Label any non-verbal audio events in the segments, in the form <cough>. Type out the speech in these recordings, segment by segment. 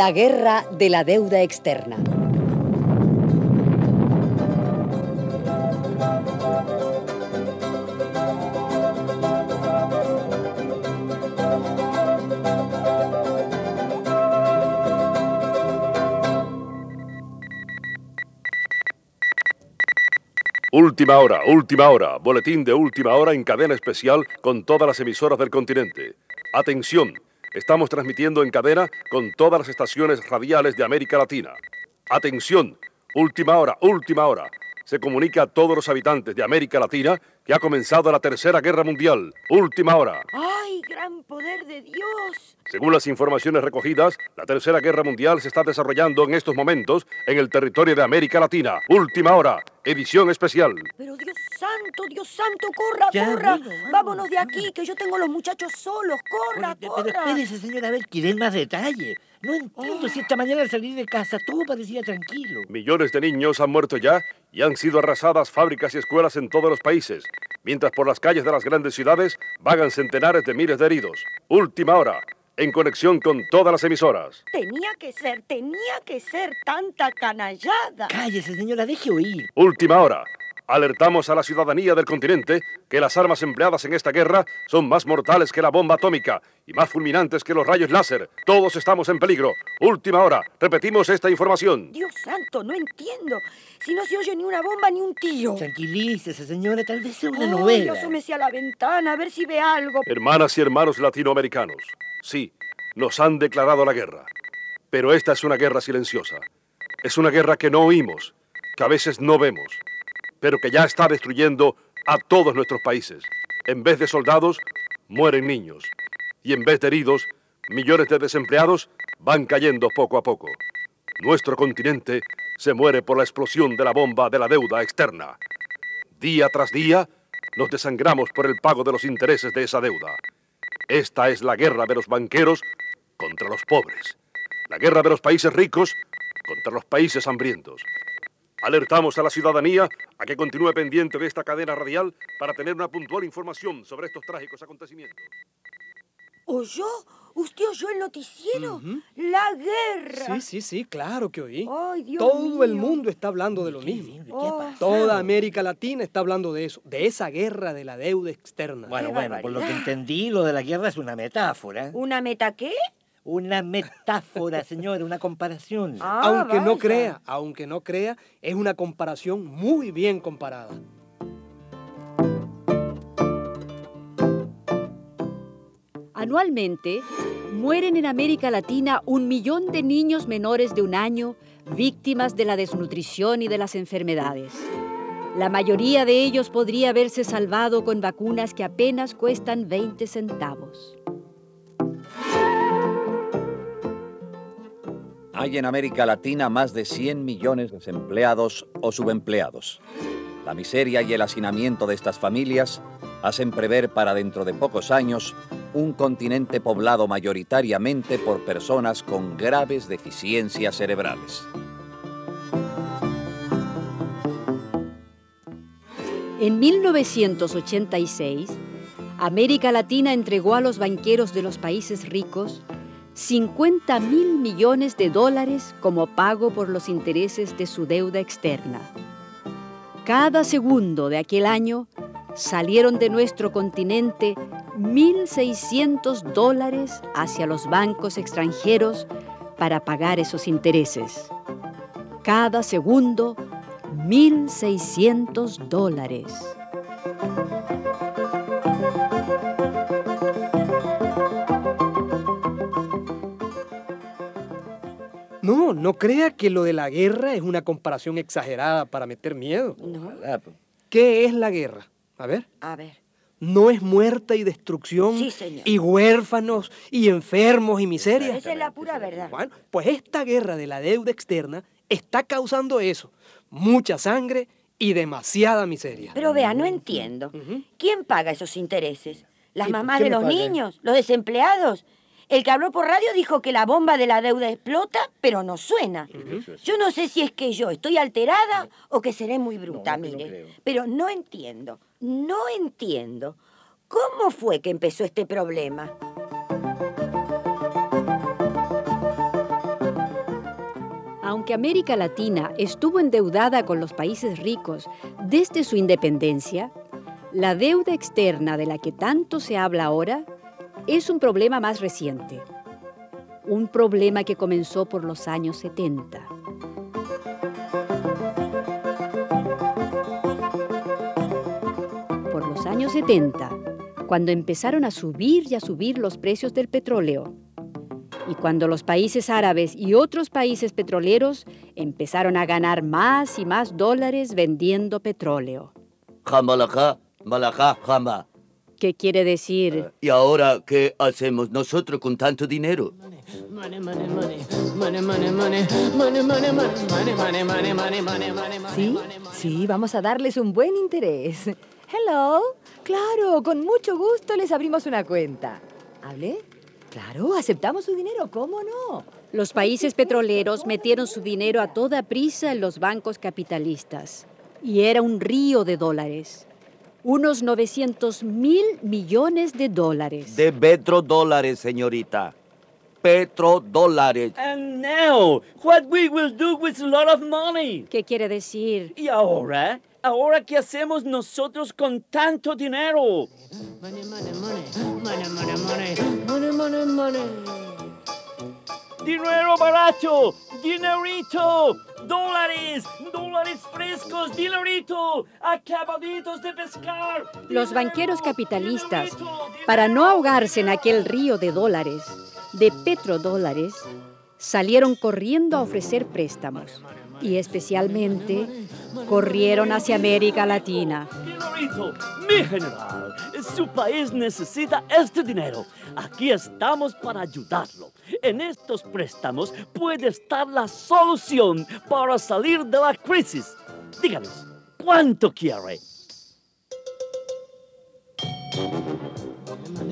La guerra de la deuda externa. Última hora, última hora. Boletín de última hora en cadena especial con todas las emisoras del continente. Atención, estamos transmitiendo en cadena con todas las estaciones radiales de América Latina. Atención, última hora, última hora. Se comunica a todos los habitantes de América Latina que ha comenzado la Tercera Guerra Mundial. Última hora. ¡Ay, gran poder de Dios! Según las informaciones recogidas, la Tercera Guerra Mundial se está desarrollando en estos momentos en el territorio de América Latina. Última hora, edición especial. Pero Dios santo, Dios santo, corra, Ya, corra. vamos, Vámonos de vamos. aquí, que yo tengo los muchachos solos. Corra, Pero corra. espérese, señora, a ver, que den más detalle. No entiendo si esta mañana al salir de casa todo parecía tranquilo. Millones de niños han muerto ya y han sido arrasadas fábricas y escuelas en todos los países, mientras por las calles de las grandes ciudades vagan centenares de miles de heridos. Última hora, en conexión con todas las emisoras. Tenía que ser, tenía que ser tanta canallada. Cállese, señora, deje oír. Última hora. Alertamos a la ciudadanía del continente que las armas empleadas en esta guerra son más mortales que la bomba atómica y más fulminantes que los rayos láser. Todos estamos en peligro. Última hora. Repetimos esta información. Dios santo, no entiendo. Si no se oye ni una bomba ni un tiro. Tranquilícese, señora, tal vez sea una Ay, novela. asómese a la ventana a ver si ve algo. Hermanas y hermanos latinoamericanos, sí, nos han declarado la guerra. Pero esta es una guerra silenciosa. Es una guerra que no oímos, que a veces no vemos, pero que ya está destruyendo a todos nuestros países. En vez de soldados, mueren niños. Y en vez de heridos, millones de desempleados van cayendo poco a poco. Nuestro continente se muere por la explosión de la bomba de la deuda externa. Día tras día, nos desangramos por el pago de los intereses de esa deuda. Esta es la guerra de los banqueros contra los pobres. La guerra de los países ricos contra los países hambrientos. Alertamos a la ciudadanía a que continúe pendiente de esta cadena radial para tener una puntual información sobre estos trágicos acontecimientos. ¿Oyó? ¿Usted oyó el noticiero? La guerra. Sí, sí, sí, claro que oí. Ay, Dios Todo el mundo está hablando de lo ¿Qué, mismo. ¿Qué Oh. Toda América Latina está hablando de eso, de esa guerra de la deuda externa. Bueno, Qué bueno, por lo que entendí, lo de la guerra es una metáfora. ¿Una meta qué? Una metáfora, <laughs> señora, una comparación. Ah, aunque no crea, aunque no crea, es una comparación muy bien comparada. Anualmente, mueren en América Latina un millón de niños menores de un año víctimas de la desnutrición y de las enfermedades. La mayoría de ellos podría haberse salvado con vacunas que apenas cuestan 20 centavos. Hay en América Latina más de 100 millones de desempleados o subempleados. La miseria y el hacinamiento de estas familias hacen prever para dentro de pocos años un continente poblado mayoritariamente por personas con graves deficiencias cerebrales. En 1986, América Latina entregó a los banqueros de los países ricos 50 mil millones de dólares como pago por los intereses de su deuda externa. Cada segundo de aquel año salieron de nuestro continente 1.600 dólares hacia los bancos extranjeros para pagar esos intereses. Cada segundo, 1.600 dólares. No, no crea que lo de la guerra es una comparación exagerada para meter miedo. No. ¿Qué es la guerra? A ver. A ver. ¿No es muerte y destrucción? Sí, señor. Y huérfanos y enfermos y miseria. Esa es la pura verdad. Bueno, pues esta guerra de la deuda externa está causando eso. Mucha sangre y demasiada miseria. Pero vea, no entiendo. ¿Quién paga esos intereses? ¿Las Sí, mamás ¿quién de lo los paga? niños? ¿Los desempleados? El que habló por radio dijo que la bomba de la deuda explota, pero no suena. Yo no sé si es que yo estoy alterada o que seré muy bruta, mire. Pero no entiendo, no entiendo. ¿Cómo fue que empezó este problema? Aunque América Latina estuvo endeudada con los países ricos desde su independencia, la deuda externa de la que tanto se habla ahora es un problema más reciente. Un problema que comenzó por los años 70. Por los años 70, cuando empezaron a subir y a subir los precios del petróleo, y cuando los países árabes y otros países petroleros empezaron a ganar más y más dólares vendiendo petróleo. ¿Qué quiere decir? ¿Y ahora qué hacemos nosotros con tanto dinero? Sí, sí, vamos a darles un buen interés. Hello. Claro, con mucho gusto les abrimos una cuenta. ¿Hable? Claro, aceptamos su dinero, ¿cómo no? Los países petroleros metieron su dinero a toda prisa en los bancos capitalistas. Y era un río de dólares. Unos 900 mil millones de dólares. De petrodólares, señorita. Petrodólares. And now, what we will do with a lot of money? ¿Qué quiere decir? ¿Y ahora? ¿Ahora qué hacemos nosotros con tanto dinero? Money, money, money. Money, money, money. Money, money, money. ¡Dinero barato! ¡Dinerito! ¡Dólares! ¡Dólares frescos! ¡Dinerito! ¡Acabaditos de pescar! Los banqueros capitalistas, para no ahogarse en aquel río de dólares, de petrodólares, salieron corriendo a ofrecer préstamos. Y especialmente corrieron hacia América Latina. Mi general, su país necesita este dinero. Aquí estamos para ayudarlo. En estos préstamos puede estar la solución para salir de la crisis. Díganos, ¿cuánto quiere?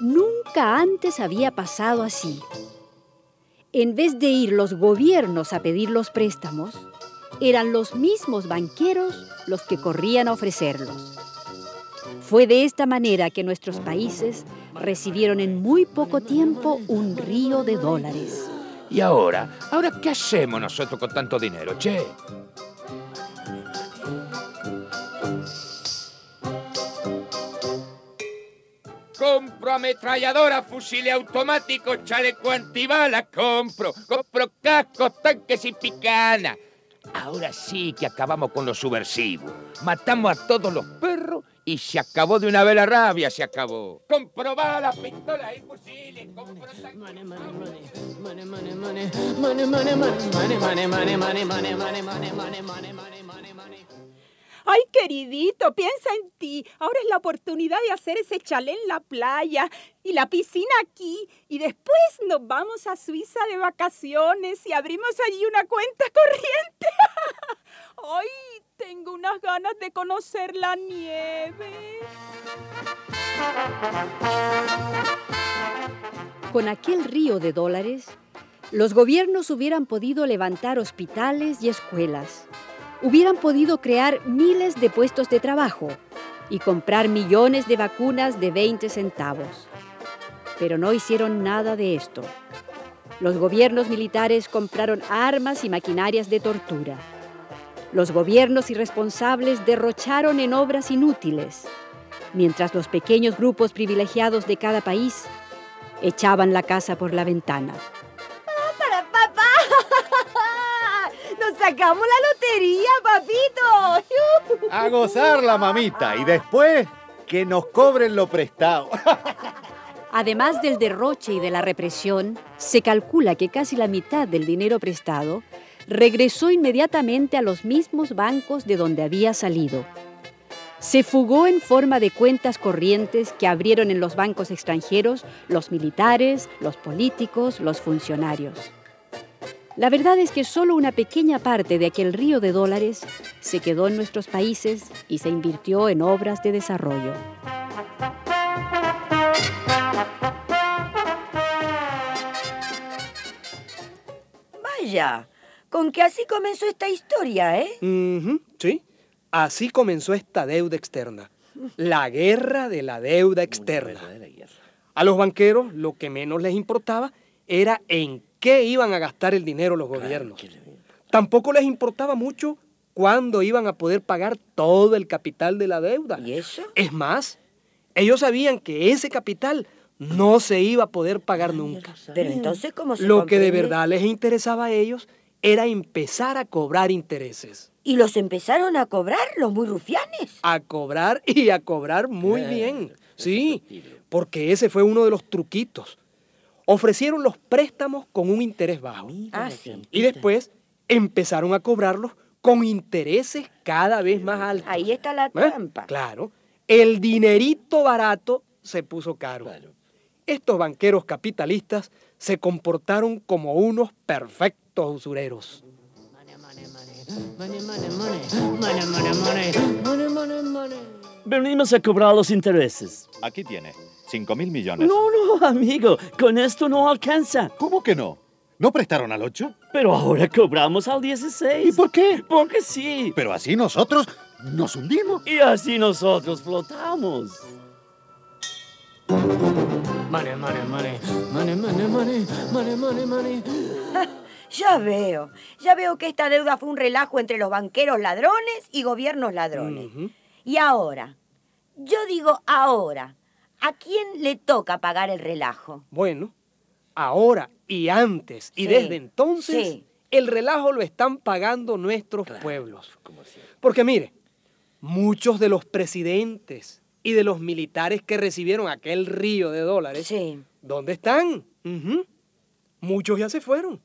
Nunca antes había pasado así. En vez de ir los gobiernos a pedir los préstamos, eran los mismos banqueros los que corrían a ofrecerlos. Fue de esta manera que nuestros países recibieron en muy poco tiempo un río de dólares. ¿Y ahora? ¿Ahora qué hacemos nosotros con tanto dinero, che? Compro ametralladora, fusiles automáticos, chaleco antibalas, compro, compro cascos, tanques y picana. Ahora sí que acabamos con los subversivos. Matamos a todos los perros y se acabó de una vez la rabia, se acabó. Compro balas, pistolas y fusiles, compro Ay, queridito, piensa en ti. Ahora es la oportunidad de hacer ese chalet en la playa y la piscina aquí. Y después nos vamos a Suiza de vacaciones y abrimos allí una cuenta corriente. <laughs> Ay, tengo unas ganas de conocer la nieve. Con aquel río de dólares, los gobiernos hubieran podido levantar hospitales y escuelas, hubieran podido crear miles de puestos de trabajo y comprar millones de vacunas de 20 centavos. Pero no hicieron nada de esto. Los gobiernos militares compraron armas y maquinarias de tortura. Los gobiernos irresponsables derrocharon en obras inútiles, mientras los pequeños grupos privilegiados de cada país echaban la casa por la ventana. Sacamos la lotería, papito! <laughs> A gozarla, mamita, y después que nos cobren lo prestado. <laughs> Además del derroche y de la represión, se calcula que casi la mitad del dinero prestado regresó inmediatamente a los mismos bancos de donde había salido. Se fugó en forma de cuentas corrientes que abrieron en los bancos extranjeros los militares, los políticos, los funcionarios. La verdad es que solo una pequeña parte de aquel río de dólares se quedó en nuestros países y se invirtió en obras de desarrollo. Vaya, con que así comenzó esta historia, ¿eh? Sí, así comenzó esta deuda externa. La guerra de la deuda externa. A los banqueros lo que menos les importaba era en qué iban a gastar el dinero los gobiernos. Tampoco les importaba mucho cuándo iban a poder pagar todo el capital de la deuda. ¿Y eso? Es más, ellos sabían que ese capital no se iba a poder pagar nunca. Pero entonces, ¿cómo se Lo que de verdad les interesaba a ellos era empezar a cobrar intereses. ¿Y los empezaron a cobrar los muy rufianes? A cobrar y a cobrar muy bien. Sí, porque ese fue uno de los truquitos. Ofrecieron los préstamos con un interés bajo. Ah, sí. Y después empezaron a cobrarlos con intereses cada vez más altos. Ahí está la ¿Eh? trampa. Claro. El dinerito barato se puso caro. Estos banqueros capitalistas se comportaron como unos perfectos usureros. Venimos a cobrar los intereses. Aquí tiene, 5 mil millones. No, no, amigo, con esto no alcanza. ¿Cómo que no? ¿No prestaron al 8? Pero ahora cobramos al 16. ¿Y por qué? Porque sí. Pero así nosotros nos hundimos. Y así nosotros flotamos. Money, money, money, money, money, money, money, money, money. <laughs> Ya veo, ya veo que esta deuda fue un relajo entre los banqueros ladrones y gobiernos ladrones. Y ahora, yo digo ahora, ¿a quién le toca pagar el relajo? Bueno, ahora y antes y Sí, desde entonces, sí. el relajo lo están pagando nuestros pueblos. Porque mire, muchos de los presidentes y de los militares que recibieron aquel río de dólares, Sí. ¿dónde están? Muchos ya se fueron.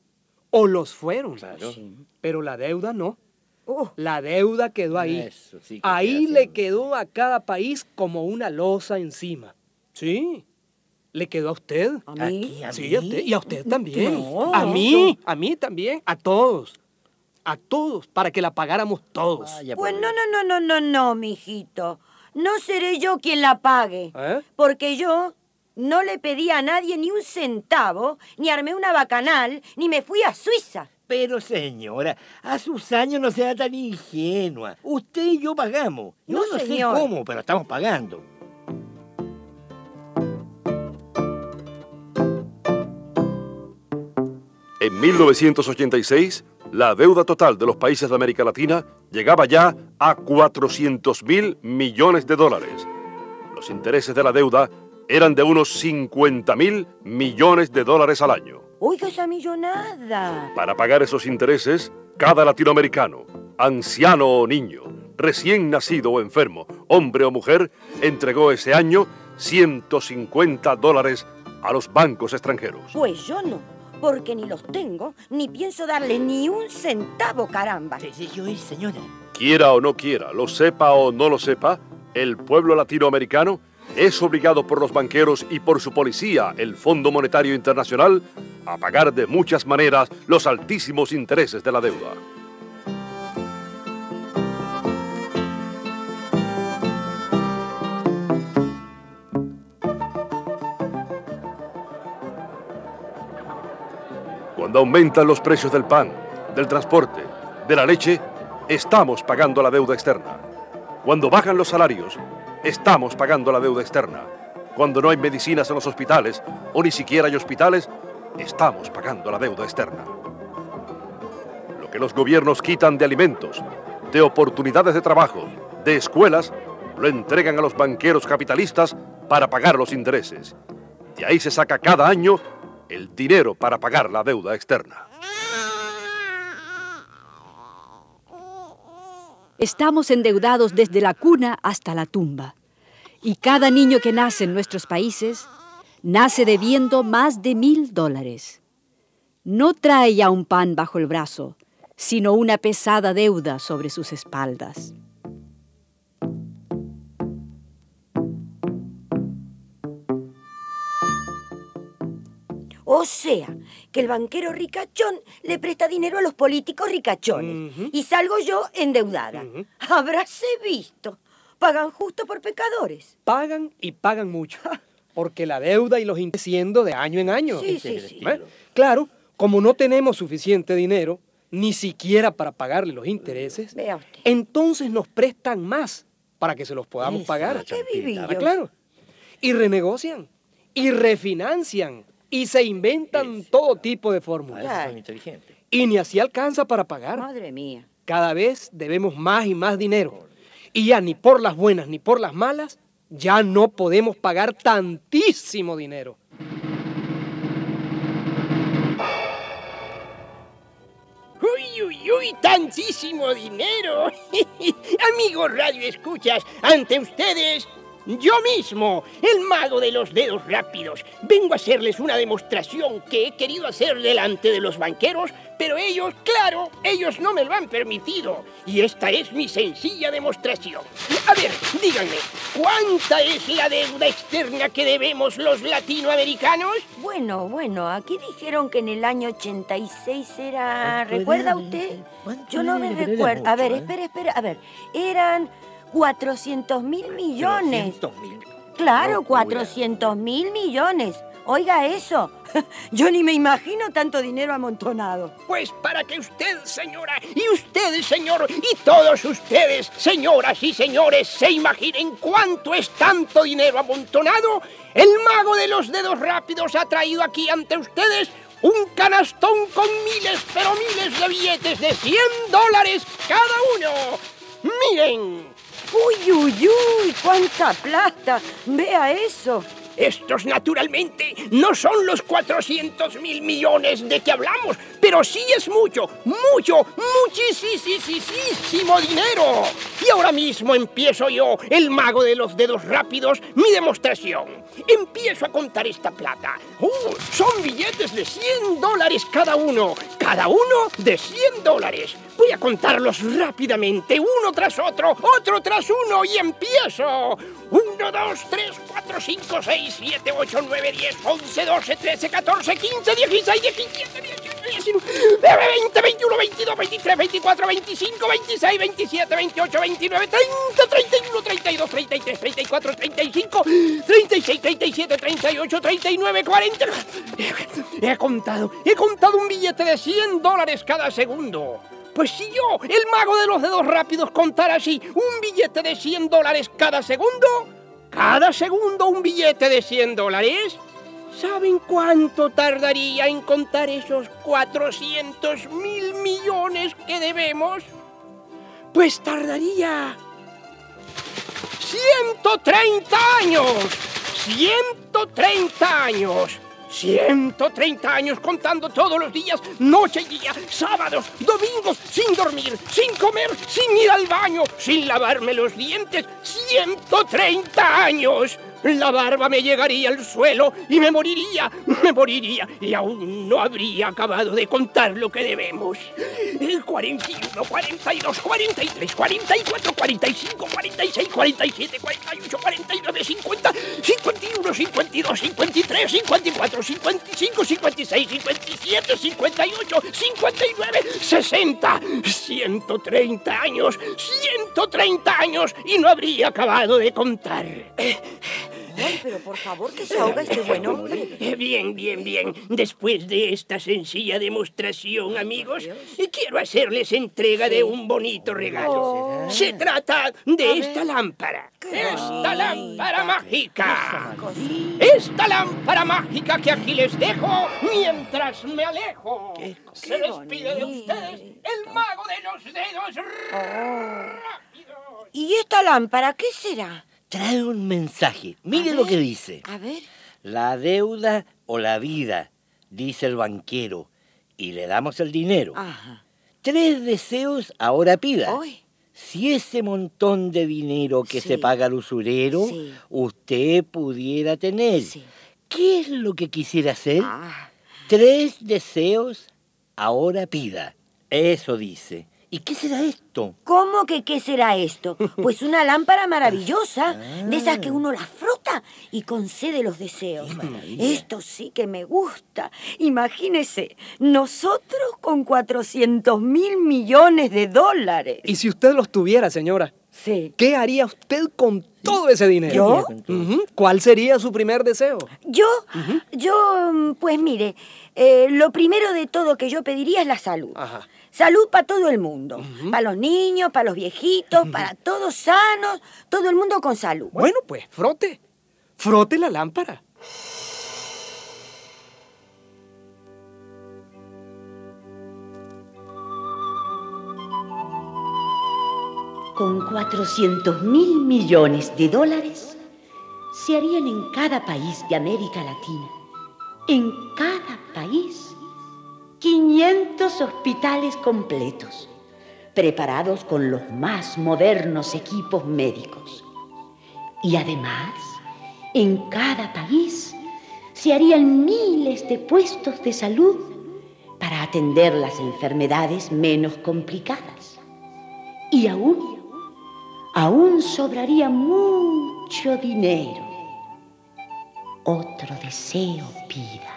O los fueron. Pero la deuda no. Uh, La deuda quedó ahí. Eso sí que Ahí le quedó a cada país como una losa encima. Sí. Le quedó a usted. ¿A mí? Sí, a usted. Y a usted también. No, a mí, a mí también. A todos. A todos. Para que la pagáramos todos. Pues no, no, no, no, no, no, mijito. No seré yo quien la pague. ¿Eh? Porque yo no le pedí a nadie ni un centavo, ni armé una bacanal, ni me fui a Suiza. Pero señora, a sus años no sea tan ingenua. Usted y yo pagamos. Yo No, no, sé cómo, pero estamos pagando. En 1986, la deuda total de los países de América Latina llegaba ya a 400 mil millones de dólares. Los intereses de la deuda eran de unos 50 mil millones de dólares al año. Oiga esa millonada. Para pagar esos intereses, cada latinoamericano, anciano o niño, recién nacido o enfermo, hombre o mujer, entregó ese año 150 dólares a los bancos extranjeros. Pues yo no, porque ni los tengo, ni pienso darle ni un centavo, caramba. Sí, sí, yo, señora. Quiera o no quiera, lo sepa o no lo sepa, el pueblo latinoamericano es obligado por los banqueros y por su policía, el Fondo Monetario Internacional, a pagar de muchas maneras los altísimos intereses de la deuda. Cuando aumentan los precios del pan, del transporte, de la leche, estamos pagando la deuda externa. Cuando bajan los salarios, estamos pagando la deuda externa. Cuando no hay medicinas en los hospitales, o ni siquiera hay hospitales, estamos pagando la deuda externa. Lo que los gobiernos quitan de alimentos, de oportunidades de trabajo, de escuelas, lo entregan a los banqueros capitalistas para pagar los intereses. De ahí se saca cada año el dinero para pagar la deuda externa. Estamos endeudados desde la cuna hasta la tumba. Y cada niño que nace en nuestros países nace debiendo más de mil dólares. No trae ya un pan bajo el brazo, sino una pesada deuda sobre sus espaldas. O sea, que el banquero ricachón le presta dinero a los políticos ricachones. Y salgo yo endeudada. Habráse visto. Pagan justo por pecadores. Pagan y pagan mucho. Porque la deuda y los intereses siendo de año en año. Sí, sí, sí. ¿Eh? Claro, como no tenemos suficiente dinero, ni siquiera para pagarle los intereses, Vea usted. entonces nos prestan más para que se los podamos Eso, pagar. qué claro. Y renegocian, y refinancian, y se inventan todo tipo de fórmulas. Claro. Son inteligentes. Y ni así alcanza para pagar. Madre mía. Cada vez debemos más y más dinero. Y ya ni por las buenas ni por las malas, ya no podemos pagar tantísimo dinero. Uy, uy, uy, tantísimo dinero. <laughs> Amigos Radio Escuchas, ante ustedes, yo mismo, el mago de los dedos rápidos. Vengo a hacerles una demostración que he querido hacer delante de los banqueros, pero ellos, claro, ellos no me lo han permitido. Y esta es mi sencilla demostración. A ver, díganme, ¿cuánta es la deuda externa que debemos los latinoamericanos? Bueno, bueno, aquí dijeron que en el año 86 era... ¿Recuerda usted? Yo no me recuerdo. A ver, espere, espere. A ver, eran 400 mil millones. 300 mil. Claro, Locura. 400 mil millones. Oiga eso. <laughs> Yo ni me imagino tanto dinero amontonado. Pues para que usted, señora, y usted, señor, y todos ustedes, señoras y señores, se imaginen cuánto es tanto dinero amontonado, el mago de los dedos rápidos ha traído aquí ante ustedes un canastón con miles, pero miles de billetes de 100 dólares cada uno. Miren. Uy, uy, uy, cuánta plata. Vea eso. Estos naturalmente no son los 400 mil millones de que hablamos, pero sí es mucho, mucho, muchísimo dinero. Y ahora mismo empiezo yo, el mago de los dedos rápidos, mi demostración. Empiezo a contar esta plata. ¡Uh! son billetes de 100 dólares cada uno, cada uno de 100 dólares. Voy a contarlos rápidamente, uno tras otro, otro tras uno, y empiezo. 1, 2, 3, 4, 5, 6, 7, 8, 9, 10, 11, 12, 13, 14, 15, 16, 17, 18, 19, 20, 21, 22, 23, 24, 25, 26, 27, 28, 29, 30, 31, 32, 33, 34, 35, 36, 37, 38, 39, 40. He contado, he contado un billete de 100 dólares cada segundo. Pues si yo, el mago de los dedos rápidos, contara así un billete de 100 dólares cada segundo, cada segundo un billete de 100 dólares, ¿saben cuánto tardaría en contar esos 400 mil millones que debemos? Pues tardaría 130 años. 130 años. 130 años contando todos los días, noche y día, sábados, domingos, sin dormir, sin comer, sin ir al baño, sin lavarme los dientes. 130 años. La barba me llegaría al suelo y me moriría, me moriría y aún no habría acabado de contar lo que debemos. El 41, 42, 43, 44, 45, 46, 47, 48, 49, 50, 51, 52, 53, 54, 55, 56, 57, 58, 59, 60, 130 años, 130 años y no habría acabado de contar. Pero por favor, que se ahoga este buen hombre. Eh, Bien, bien, bien. Después de esta sencilla demostración, amigos, quiero hacerles entrega de un bonito regalo. Se trata de esta lámpara. Esta lámpara mágica. Esta lámpara mágica que aquí les dejo mientras me alejo. Se despide de ustedes el mago de los dedos. ¿Y esta lámpara qué será? Trae un mensaje. Mire lo que dice. A ver. La deuda o la vida, dice el banquero, y le damos el dinero. Ajá. Tres deseos ahora pida. Hoy. Si ese montón de dinero que Sí. se paga al usurero, Sí. usted pudiera tener, ¿qué es lo que quisiera hacer? Ah. Tres deseos ahora pida. Eso dice. ¿Y qué será esto? ¿Cómo que qué será esto? <laughs> Pues una lámpara maravillosa, de esas Ah. que uno la frota y concede los deseos. Esto sí que me gusta. Imagínese, nosotros con 400 mil millones de dólares. Y si usted los tuviera, señora, Sí. ¿qué haría usted con todo ese dinero? ¿Yo? ¿Cuál sería su primer deseo? Yo, yo, mm, pues mire, eh, lo primero de todo que yo pediría es la salud. Ajá. Salud para todo el mundo. Para los niños, para los viejitos, para todos sanos, todo el mundo con salud. Bueno, pues frote. Frote la lámpara. Con 400 mil millones de dólares se harían en cada país de América Latina, en cada país, 500 hospitales completos, preparados con los más modernos equipos médicos. Y además, en cada país se harían miles de puestos de salud para atender las enfermedades menos complicadas. Y aún, aún sobraría mucho dinero. Otro deseo pida.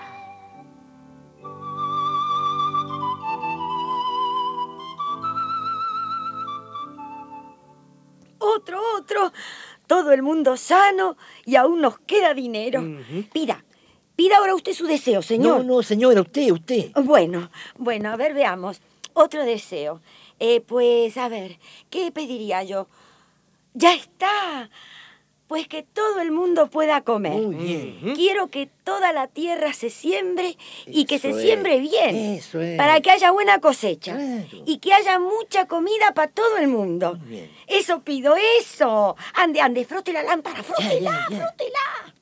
Otro, otro. Todo el mundo sano y aún nos queda dinero. Pida, pida ahora usted su deseo, señor. No, no, señora, usted, usted. Bueno, bueno, a ver, veamos. Otro deseo. Eh, pues, a ver, ¿qué pediría yo? Ya está. Pues que todo el mundo pueda comer. Muy bien. Quiero que toda la tierra se siembre y que se es, siembre bien. eso es. Para que haya buena cosecha. Y que haya mucha comida para todo el mundo. Eso pido, eso. Ande, ande, frote la lámpara, frótela, frótela.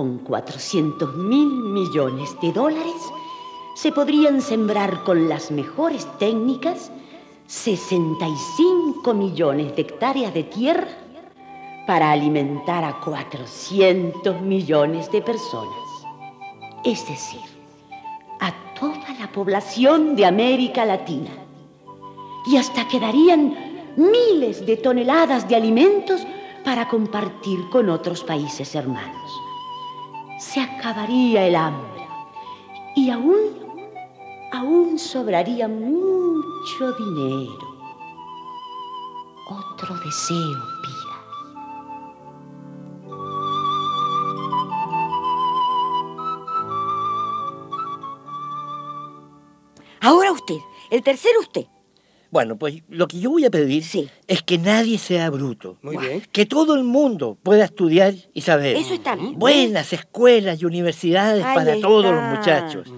Con 400 mil millones de dólares se podrían sembrar con las mejores técnicas 65 millones de hectáreas de tierra para alimentar a 400 millones de personas. Es decir, a toda la población de América Latina. Y hasta quedarían miles de toneladas de alimentos para compartir con otros países hermanos. Se acabaría el hambre y aún, aún sobraría mucho dinero. Otro deseo pida. Ahora usted, el tercero usted. Bueno, pues lo que yo voy a pedir es que nadie sea bruto. Muy bien. Que todo el mundo pueda estudiar y saber. Eso está bien. Buenas escuelas y universidades Ahí para está. todos los muchachos.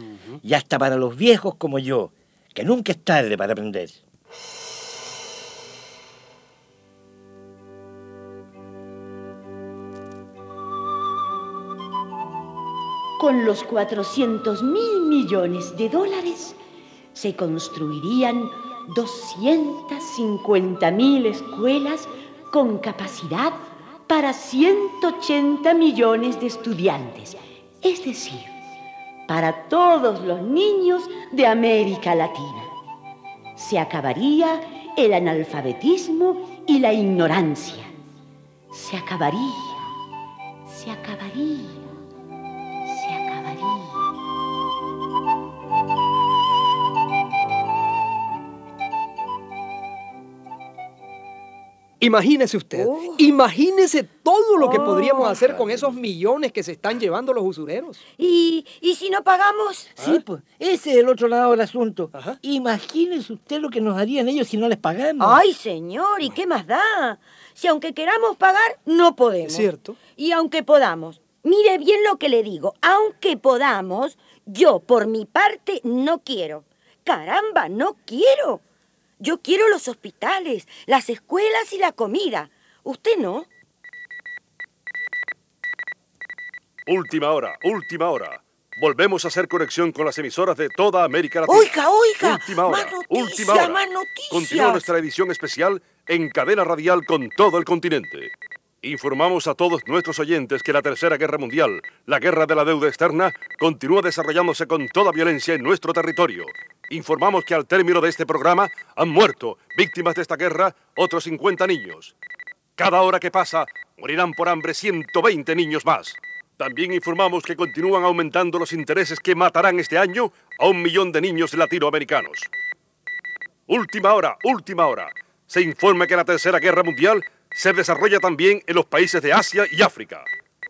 Y hasta para los viejos como yo, que nunca es tarde para aprender. Con los 400 mil millones de dólares se construirían 250 mil escuelas con capacidad para 180 millones de estudiantes, es decir, para todos los niños de América Latina. Se acabaría el analfabetismo y la ignorancia. Se acabaría, se acabaría. Imagínese usted, Oh. imagínese todo lo que podríamos hacer con esos millones que se están llevando los usureros. ¿Y, y si no pagamos? Sí, pues, ese es el otro lado del asunto. Imagínese usted lo que nos harían ellos si no les pagamos. Ay, señor, ¿y qué más da? Si aunque queramos pagar, no podemos. Cierto. Y aunque podamos, mire bien lo que le digo, aunque podamos, yo por mi parte no quiero. Caramba, no quiero. Yo quiero los hospitales, las escuelas y la comida. ¿Usted no? Última hora, última hora. Volvemos a hacer conexión con las emisoras de toda América Latina. Oiga, oiga, Última hora, más última hora. más noticias. Continúa nuestra edición especial en cadena radial con todo el continente. Informamos a todos nuestros oyentes que la Tercera Guerra Mundial, la guerra de la deuda externa, continúa desarrollándose con toda violencia en nuestro territorio. Informamos que al término de este programa han muerto, víctimas de esta guerra, otros 50 niños. Cada hora que pasa, morirán por hambre 120 niños más. También informamos que continúan aumentando los intereses que matarán este año a un millón de niños latinoamericanos. Última hora, última hora. Se informa que la Tercera Guerra Mundial se desarrolla también en los países de Asia y África.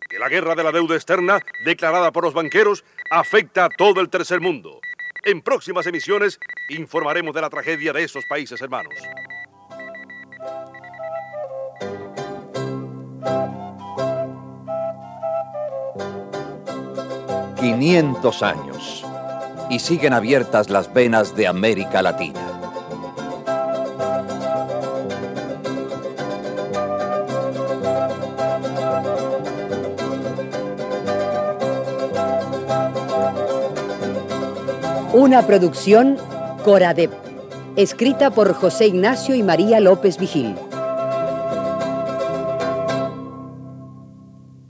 Que la guerra de la deuda externa, declarada por los banqueros, afecta a todo el tercer mundo. En próximas emisiones informaremos de la tragedia de esos países hermanos. 500 años y siguen abiertas las venas de América Latina. Una producción Coradep, escrita por José Ignacio y María López Vigil.